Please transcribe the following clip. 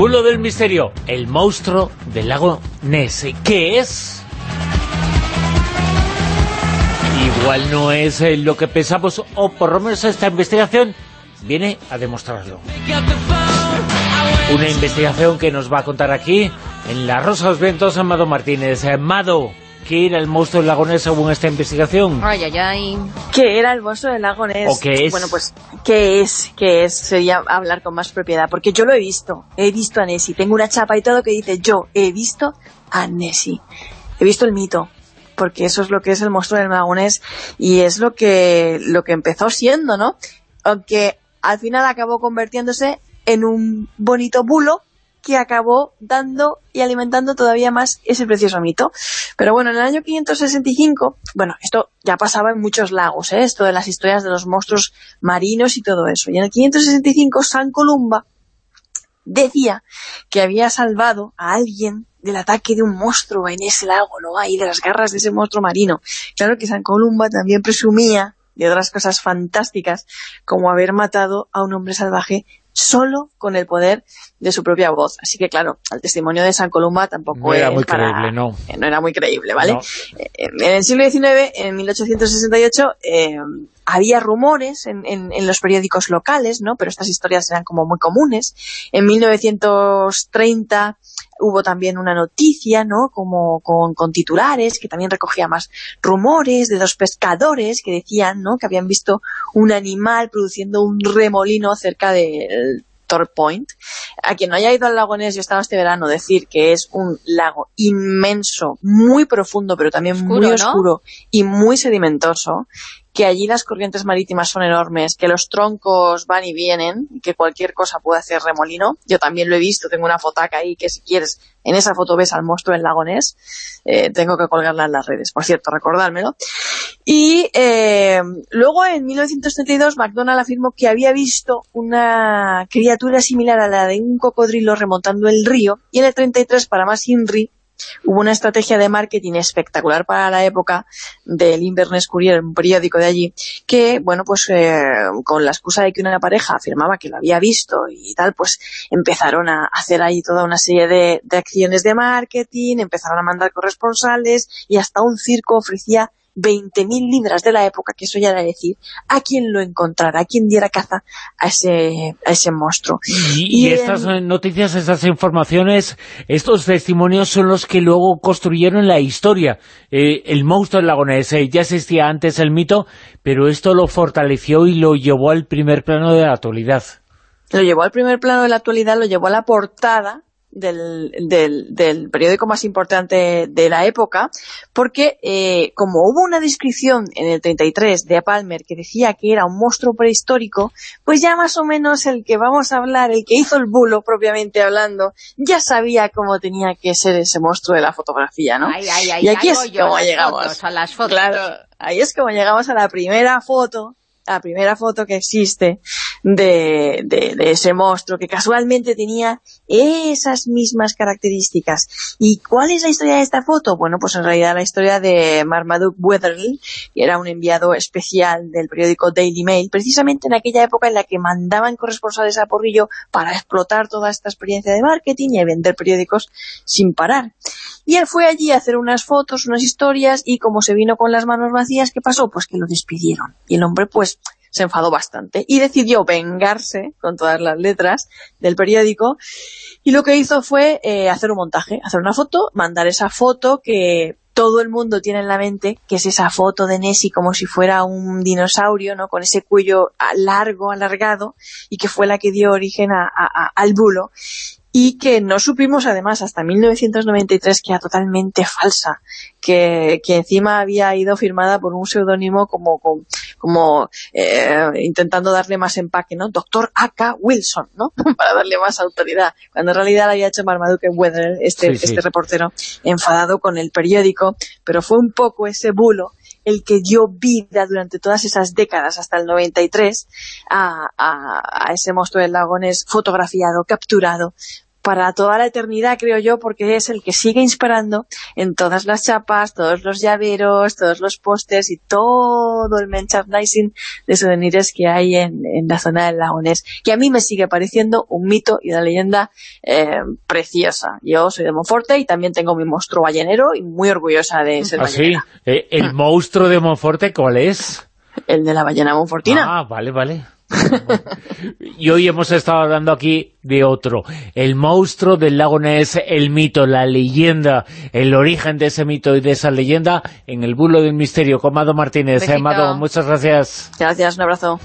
Bulo del misterio, el monstruo del lago Ness. ¿Qué es? Igual no es eh, lo que pensamos, o por lo menos esta investigación viene a demostrarlo. Una investigación que nos va a contar aquí, en La Rosa de los Vientos, Amado Martínez. Amado, ¿qué era el monstruo del lago Ness según esta investigación? Ay, ay, ay. ¿Qué era el monstruo del lago Ness? ¿O qué es? Bueno, pues, ¿qué es? ¿Qué es? Sería hablar con más propiedad, porque yo lo he visto. He visto a Nessie. Tengo una chapa y todo que dice, yo he visto a Nessie. He visto el mito, porque eso es lo que es el monstruo del lago Ness y es lo que, lo que empezó siendo, ¿no? Aunque al final acabó convirtiéndose en un bonito bulo que acabó dando y alimentando todavía más ese precioso mito. Pero bueno, en el año 565, bueno, esto ya pasaba en muchos lagos, ¿eh? esto de las historias de los monstruos marinos y todo eso. Y en el 565, San Columba decía que había salvado a alguien del ataque de un monstruo en ese lago, ¿no? Ahí de las garras de ese monstruo marino. Claro que San Columba también presumía de otras cosas fantásticas, como haber matado a un hombre salvaje solo con el poder de su propia voz. Así que, claro, el testimonio de San Columba tampoco No era muy para- creíble, no. eh, No era muy creíble, ¿vale? No. Eh, En el siglo XIX, en 1868, eh, había rumores en, en- en los periódicos locales, ¿no? Pero estas historias eran como muy comunes. En 1930 hubo también una noticia, ¿no? Como con, con titulares, que también recogía más rumores de dos pescadores que decían, ¿no? Que habían visto un animal produciendo un remolino cerca del Point. A quien no haya ido al lago Ness, yo estaba este verano, decir que es un lago inmenso, muy profundo, pero también Oscuro, muy ¿no? oscuro y muy sedimentoso, que allí las corrientes marítimas son enormes, que los troncos van y vienen, que cualquier cosa puede hacer remolino. Yo también lo he visto, tengo una fotaca ahí, que si quieres, en esa foto ves al monstruo en lago Ness. Eh, tengo que colgarla en las redes, por cierto, recordármelo. Y eh, luego en 1932 McDonald afirmó que había visto una criatura similar a la de un cocodrilo remontando el río y en el 33 para más INRI hubo una estrategia de marketing espectacular para la época del Inverness Courier, un periódico de allí, que, bueno, pues eh, con la excusa de que una pareja afirmaba que lo había visto y tal, pues empezaron a hacer ahí toda una serie de, de acciones de marketing, empezaron a mandar corresponsales y hasta un circo ofrecía 20.000 libras de la época, que eso ya era decir, a quien lo encontrara, a quien diera caza a ese, a ese monstruo. Y, y Y, estas eh, noticias, estas informaciones, estos testimonios son los que luego construyeron la historia. Eh, el monstruo del lago Ness, eh, ya existía antes el mito, pero esto lo fortaleció y lo llevó al primer plano de la actualidad. lo llevó al primer plano de la actualidad, lo llevó a la portada del, del, del periódico más importante de la época, porque eh, como hubo una descripción en el 33 de Palmer que decía que era un monstruo prehistórico, pues ya más o menos el que vamos a hablar, el que hizo el bulo propiamente hablando, ya sabía cómo tenía que ser ese monstruo de la fotografía, ¿no? Ay, ay, ay, y aquí es como llegamos. fotos, a las fotos. Claro, ahí es como llegamos a la primera foto, la primera foto que existe de, de, de ese monstruo que casualmente tenía esas mismas características. ¿Y cuál es la historia de esta foto? Bueno, pues en realidad la historia de Marmaduke Weatherly, que era un enviado especial del periódico Daily Mail, precisamente en aquella época en la que mandaban corresponsales a Porrillo para explotar toda esta experiencia de marketing y vender periódicos sin parar. Y él fue allí a hacer unas fotos, unas historias, y como se vino con las manos vacías, ¿qué pasó? Pues que lo despidieron. Y el hombre, pues, se enfadó bastante y decidió vengarse con todas las letras del periódico y lo que hizo fue eh, hacer un montaje, hacer una foto, mandar esa foto que todo el mundo tiene en la mente, que es esa foto de Nessie como si fuera un dinosaurio, ¿no? Con ese cuello largo, alargado, y que fue la que dio origen a- a- a- al bulo y que no supimos además hasta 1993 que era totalmente falsa, que, que encima había ido firmada por un seudónimo como, como, como, eh, intentando darle más empaque, ¿no? Doctor A.K. Wilson, ¿no? Para darle más autoridad, cuando en realidad la había hecho Marmaduke Weather, este, Sí, sí. este reportero, enfadado con el periódico, pero fue un poco ese bulo el que dio vida durante todas esas décadas, hasta el 93, a, a, a ese monstruo del lagones fotografiado, capturado, para toda la eternidad, creo yo, porque es el que sigue inspirando en todas las chapas, todos los llaveros, todos los pósters y todo el merchandising de souvenirs que hay en, la zona del Lagonés, que a mí me sigue pareciendo un mito y una leyenda eh, preciosa. Yo soy de Monforte y también tengo mi monstruo ballenero y muy orgullosa de ser ¿Ah, sí? Eh, ¿El monstruo de Monforte cuál es? El de la ballena monfortina. Ah, vale, vale. Y hoy hemos estado hablando aquí de otro, el monstruo del lago Ness, el mito, la leyenda, el origen de ese mito y de esa leyenda en el bulo del misterio con Mado Martínez. Eh, Mado, muchas gracias. Gracias, un abrazo.